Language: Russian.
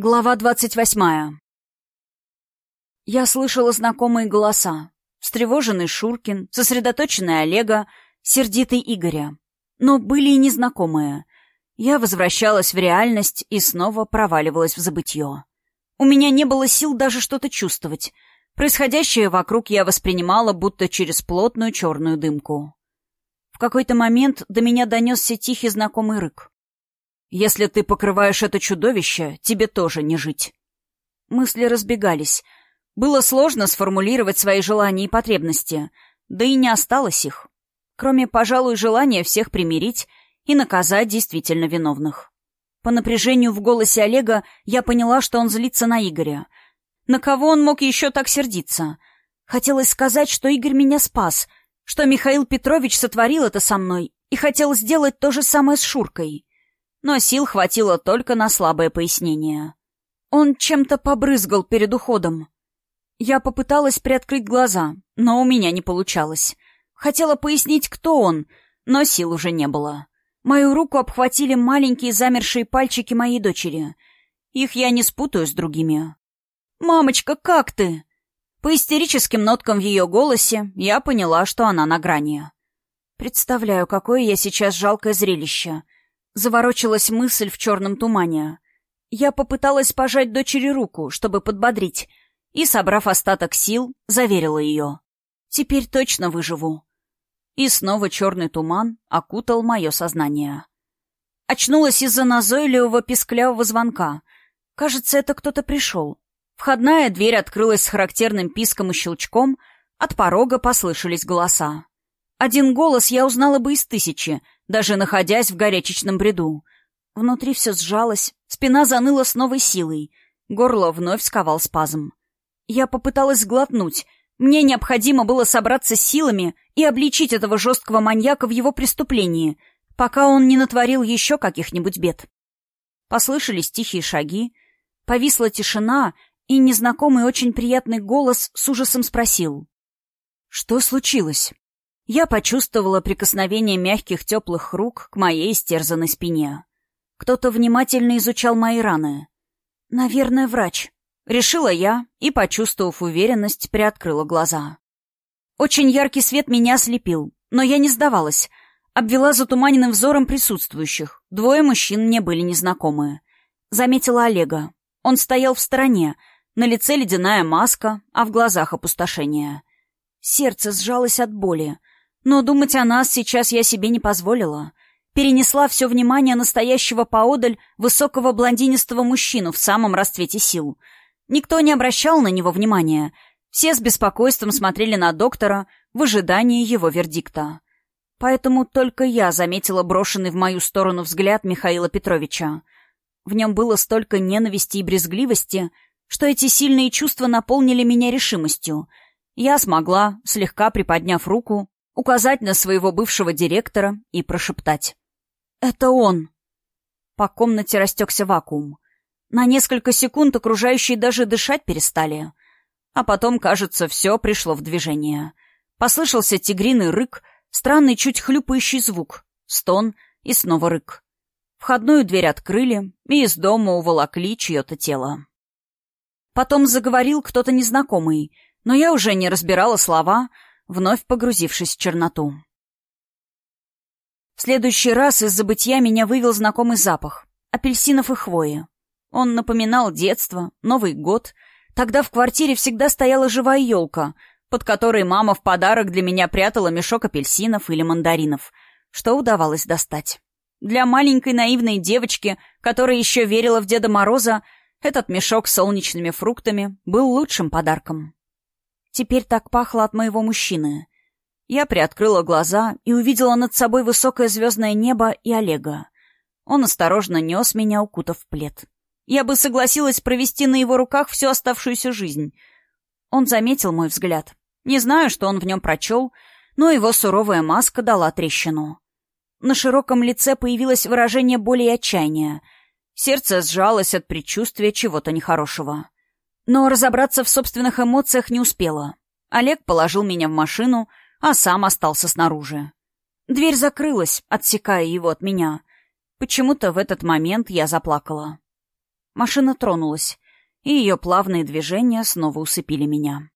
Глава двадцать восьмая. Я слышала знакомые голоса. Встревоженный Шуркин, сосредоточенный Олега, сердитый Игоря. Но были и незнакомые. Я возвращалась в реальность и снова проваливалась в забытье. У меня не было сил даже что-то чувствовать. Происходящее вокруг я воспринимала будто через плотную черную дымку. В какой-то момент до меня донесся тихий знакомый рык. Если ты покрываешь это чудовище, тебе тоже не жить. Мысли разбегались. Было сложно сформулировать свои желания и потребности, да и не осталось их. Кроме, пожалуй, желания всех примирить и наказать действительно виновных. По напряжению в голосе Олега я поняла, что он злится на Игоря. На кого он мог еще так сердиться? Хотелось сказать, что Игорь меня спас, что Михаил Петрович сотворил это со мной и хотел сделать то же самое с Шуркой но сил хватило только на слабое пояснение. Он чем-то побрызгал перед уходом. Я попыталась приоткрыть глаза, но у меня не получалось. Хотела пояснить, кто он, но сил уже не было. Мою руку обхватили маленькие замершие пальчики моей дочери. Их я не спутаю с другими. «Мамочка, как ты?» По истерическим ноткам в ее голосе я поняла, что она на грани. Представляю, какое я сейчас жалкое зрелище — Заворочилась мысль в черном тумане. Я попыталась пожать дочери руку, чтобы подбодрить, и, собрав остаток сил, заверила ее. «Теперь точно выживу». И снова черный туман окутал мое сознание. Очнулась из-за назойливого писклявого звонка. Кажется, это кто-то пришел. Входная дверь открылась с характерным писком и щелчком, от порога послышались голоса. Один голос я узнала бы из тысячи, даже находясь в горячечном бреду. Внутри все сжалось, спина заныла с новой силой, горло вновь сковал спазм. Я попыталась сглотнуть. Мне необходимо было собраться с силами и обличить этого жесткого маньяка в его преступлении, пока он не натворил еще каких-нибудь бед. Послышались тихие шаги, повисла тишина, и незнакомый очень приятный голос с ужасом спросил. «Что случилось?» Я почувствовала прикосновение мягких теплых рук к моей истерзанной спине. Кто-то внимательно изучал мои раны. «Наверное, врач», — решила я и, почувствовав уверенность, приоткрыла глаза. Очень яркий свет меня ослепил, но я не сдавалась. Обвела затуманенным взором присутствующих. Двое мужчин мне были незнакомые. Заметила Олега. Он стоял в стороне, на лице ледяная маска, а в глазах опустошение. Сердце сжалось от боли. Но думать о нас сейчас я себе не позволила. Перенесла все внимание настоящего поодаль высокого блондинистого мужчину в самом расцвете сил. Никто не обращал на него внимания. Все с беспокойством смотрели на доктора в ожидании его вердикта. Поэтому только я заметила брошенный в мою сторону взгляд Михаила Петровича. В нем было столько ненависти и брезгливости, что эти сильные чувства наполнили меня решимостью. Я смогла, слегка приподняв руку, указать на своего бывшего директора и прошептать. «Это он!» По комнате растекся вакуум. На несколько секунд окружающие даже дышать перестали. А потом, кажется, все пришло в движение. Послышался тигриный рык, странный чуть хлюпающий звук, стон и снова рык. Входную дверь открыли, и из дома уволокли чье-то тело. Потом заговорил кто-то незнакомый, но я уже не разбирала слова, вновь погрузившись в черноту. В следующий раз из забытья меня вывел знакомый запах — апельсинов и хвои. Он напоминал детство, Новый год. Тогда в квартире всегда стояла живая елка, под которой мама в подарок для меня прятала мешок апельсинов или мандаринов, что удавалось достать. Для маленькой наивной девочки, которая еще верила в Деда Мороза, этот мешок с солнечными фруктами был лучшим подарком. Теперь так пахло от моего мужчины. Я приоткрыла глаза и увидела над собой высокое звездное небо и Олега. Он осторожно нес меня, укутав в плед. Я бы согласилась провести на его руках всю оставшуюся жизнь. Он заметил мой взгляд. Не знаю, что он в нем прочел, но его суровая маска дала трещину. На широком лице появилось выражение боли и отчаяния. Сердце сжалось от предчувствия чего-то нехорошего. Но разобраться в собственных эмоциях не успела. Олег положил меня в машину, а сам остался снаружи. Дверь закрылась, отсекая его от меня. Почему-то в этот момент я заплакала. Машина тронулась, и ее плавные движения снова усыпили меня.